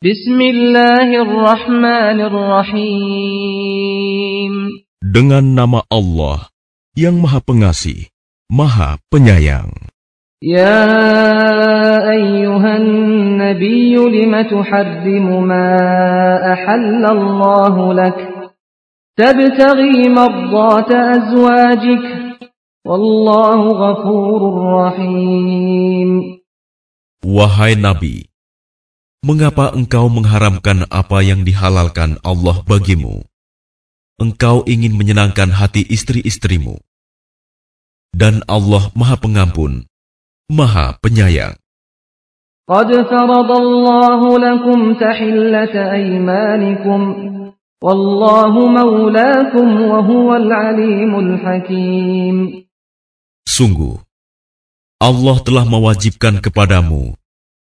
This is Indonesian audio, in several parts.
Bismillahirrahmanirrahim. Dengan nama Allah yang Maha Pengasih, Maha Penyayang. Ya ayyuhan nabiyyu lima tuharrimu ma ahallallahu lak tabtaghi mardata azwajik wallahu ghafurur rahim Wahai Nabi, mengapa engkau mengharamkan apa yang dihalalkan Allah bagimu? Engkau ingin menyenangkan hati istri-istrimu. Dan Allah Maha Pengampun, Maha Penyayang. قد فرض الله لكم تحلة أيمانكم والله مولاكم وهو العليم الحكيم Sungguh, Allah telah mewajibkan kepadamu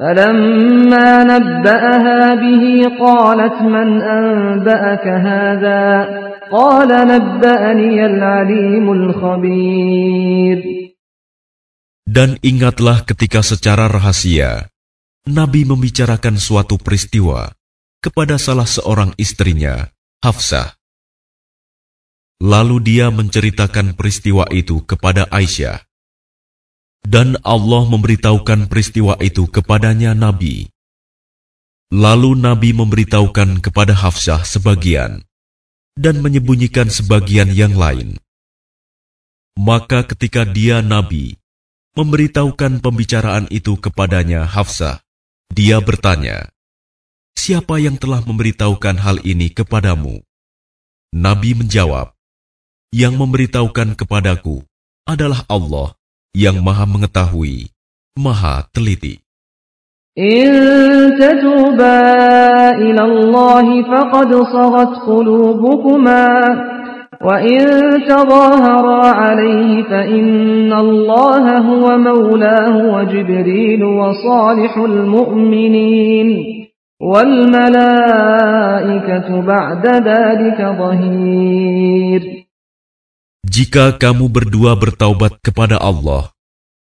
فلما نبأها به قالت من أنبأك هذا قال نبأني العليم الخبير Dan ingatlah ketika secara rahasia Nabi membicarakan suatu peristiwa kepada salah seorang istrinya, Hafsah. Lalu dia menceritakan peristiwa itu kepada Aisyah. Dan Allah memberitahukan peristiwa itu kepadanya Nabi. Lalu Nabi memberitahukan kepada Hafsah sebagian dan menyembunyikan sebagian yang lain. Maka ketika dia Nabi memberitahukan pembicaraan itu kepadanya Hafsah, dia bertanya, Siapa yang telah memberitahukan hal ini kepadamu? Nabi menjawab, Yang memberitahukan kepadaku adalah Allah yang maha mengetahui, maha teliti. إن تتوبا إلى الله فقد صغت قلوبكما وإن تظاهرا عليه فإن الله هو مولاه وجبريل وصالح المؤمنين والملائكة بعد ذلك ظهير Jika kamu berdua bertaubat kepada Allah,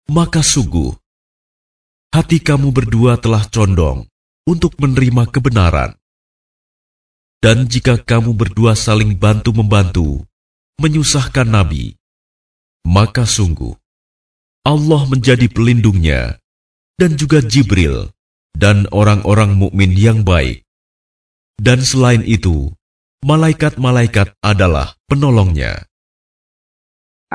maka sungguh hati kamu berdua telah condong untuk menerima kebenaran. Dan jika kamu berdua saling bantu-membantu, menyusahkan Nabi, maka sungguh Allah menjadi pelindungnya dan juga Jibril dan orang-orang mukmin yang baik. Dan selain itu, malaikat-malaikat adalah penolongnya.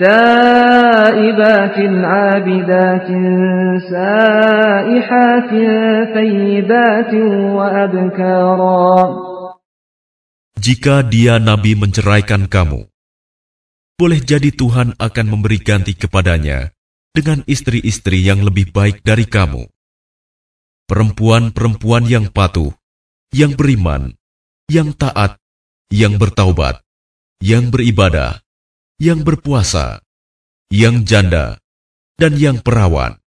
تائبات عابدات سائحات ثيبات وأبكارا Jika dia Nabi menceraikan kamu, boleh jadi Tuhan akan memberi ganti kepadanya dengan istri-istri yang lebih baik dari kamu. Perempuan-perempuan yang patuh, yang beriman, yang taat, yang bertaubat, yang beribadah, yang berpuasa, yang janda, dan yang perawan.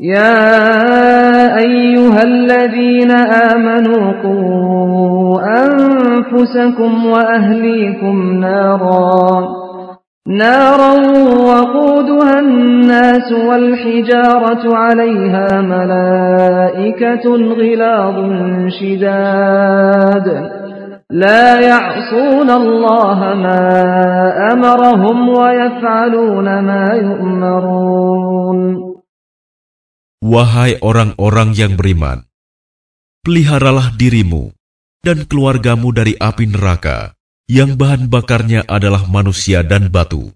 يا أيها الذين آمنوا قوا أنفسكم وأهليكم نارا نارا وقودها الناس والحجارة عليها ملائكة غلاظ شداد لا يعصون الله ما أمرهم ويفعلون ما يؤمرون Wahai orang-orang yang beriman, peliharalah dirimu dan keluargamu dari api neraka yang bahan bakarnya adalah manusia dan batu.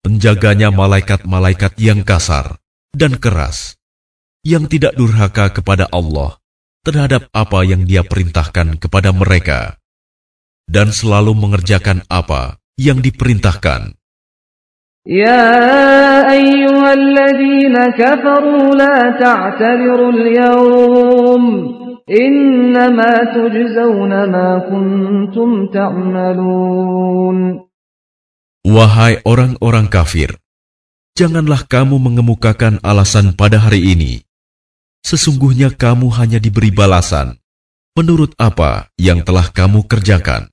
Penjaganya malaikat-malaikat yang kasar, dan keras, yang tidak durhaka kepada Allah terhadap apa yang Dia perintahkan kepada mereka, dan selalu mengerjakan apa yang diperintahkan. يا أيها الذين كفروا لا تعتذروا اليوم إنما تجزون ما كنتم تعملون Wahai orang-orang kafir, janganlah kamu mengemukakan alasan pada hari ini. Sesungguhnya kamu hanya diberi balasan menurut apa yang telah kamu kerjakan.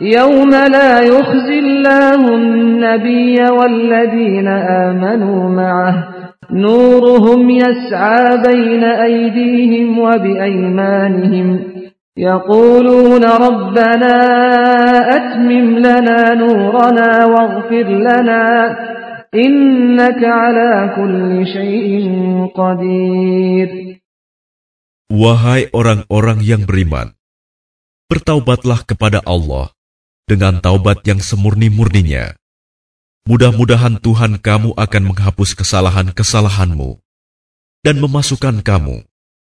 يوم لا يخزي الله النبي والذين آمنوا معه نورهم يسعى بين أيديهم وبأيمانهم يقولون ربنا أتمم لنا نورنا واغفر لنا إنك على كل شيء قدير Wahai orang-orang yang beriman, bertaubatlah kepada Allah dengan taubat yang semurni-murninya. Mudah-mudahan Tuhan kamu akan menghapus kesalahan-kesalahanmu dan memasukkan kamu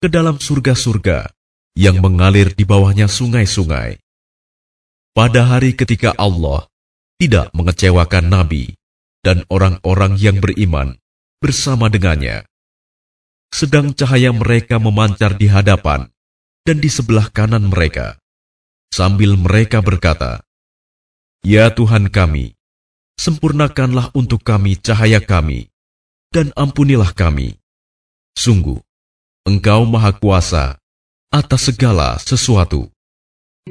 ke dalam surga-surga yang mengalir di bawahnya sungai-sungai. Pada hari ketika Allah tidak mengecewakan Nabi dan orang-orang yang beriman bersama dengannya, sedang cahaya mereka memancar di hadapan dan di sebelah kanan mereka, sambil mereka berkata, Ya Tuhan kami, sempurnakanlah untuk kami cahaya kami, dan ampunilah kami. Sungguh, Engkau Maha Kuasa atas segala sesuatu.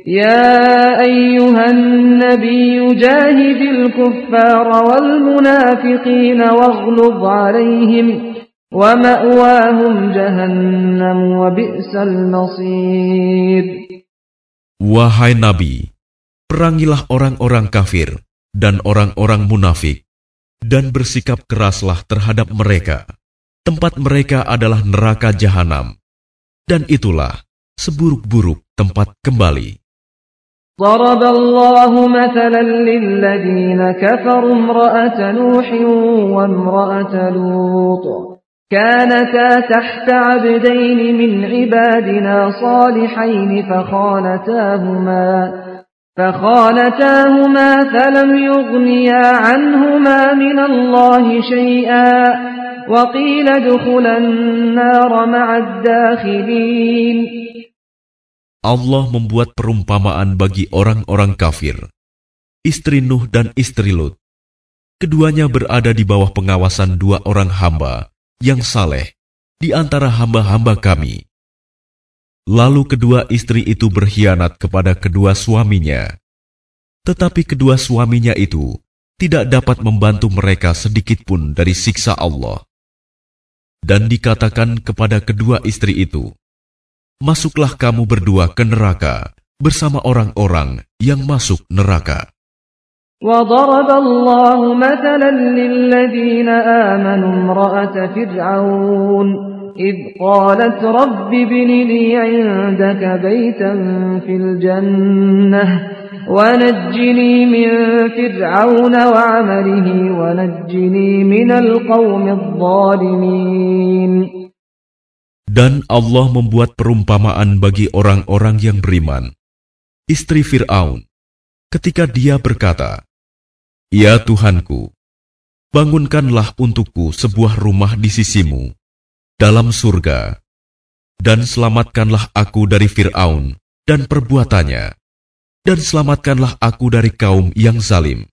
يا أيها النبي جاهد الكفار والمنافقين واغلظ عليهم ومأواهم جهنم وبئس المصير Wahai Nabi, perangilah orang-orang kafir dan orang-orang munafik, dan bersikap keraslah terhadap mereka. Tempat mereka adalah neraka jahanam, dan itulah seburuk-buruk tempat kembali. ضرب الله مثلا للذين كفروا امرأة نوح وامرأة لوط كانتا تحت عبدين من عبادنا صالحين فخانتاهما فخانتاهما فلم يغنيا عنهما من الله شيئا وقيل ادخلا النار مع الداخلين Allah membuat perumpamaan bagi orang-orang kafir, istri Nuh dan istri Lut. Keduanya berada di bawah pengawasan dua orang hamba yang saleh di antara hamba-hamba kami. Lalu kedua istri itu berkhianat kepada kedua suaminya. Tetapi kedua suaminya itu tidak dapat membantu mereka sedikit pun dari siksa Allah. Dan dikatakan kepada kedua istri itu, Masuklah kamu berdua ke neraka bersama orang-orang yang masuk neraka. وضرب الله مثلا للذين آمنوا امرأة فرعون إذ قالت رب ابن لي عندك بيتا في الجنة ونجني من فرعون وعمله ونجني من القوم الظالمين Dan Allah membuat perumpamaan bagi orang-orang yang beriman. Istri Fir'aun, ketika dia berkata, Ya Tuhanku, bangunkanlah untukku sebuah rumah di sisimu, dalam surga, dan selamatkanlah aku dari Fir'aun dan perbuatannya, dan selamatkanlah aku dari kaum yang zalim.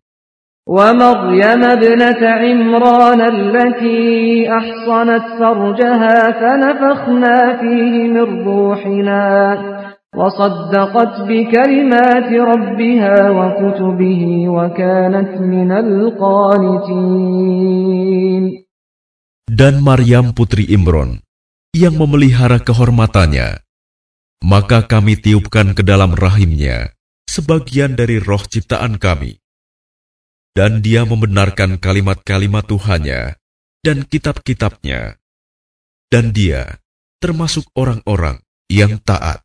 ومريم ابنة عمران التي أحصنت فرجها فنفخنا فيه من روحنا وصدقت بكلمات ربها وكتبه وكانت من القانتين dan Maryam putri Imron, yang memelihara kehormatannya maka kami tiupkan ke dalam rahimnya sebagian dari roh ciptaan kami. Dan dia membenarkan kalimat-kalimat Tuhannya dan kitab-kitabnya. Dan dia termasuk orang-orang yang taat.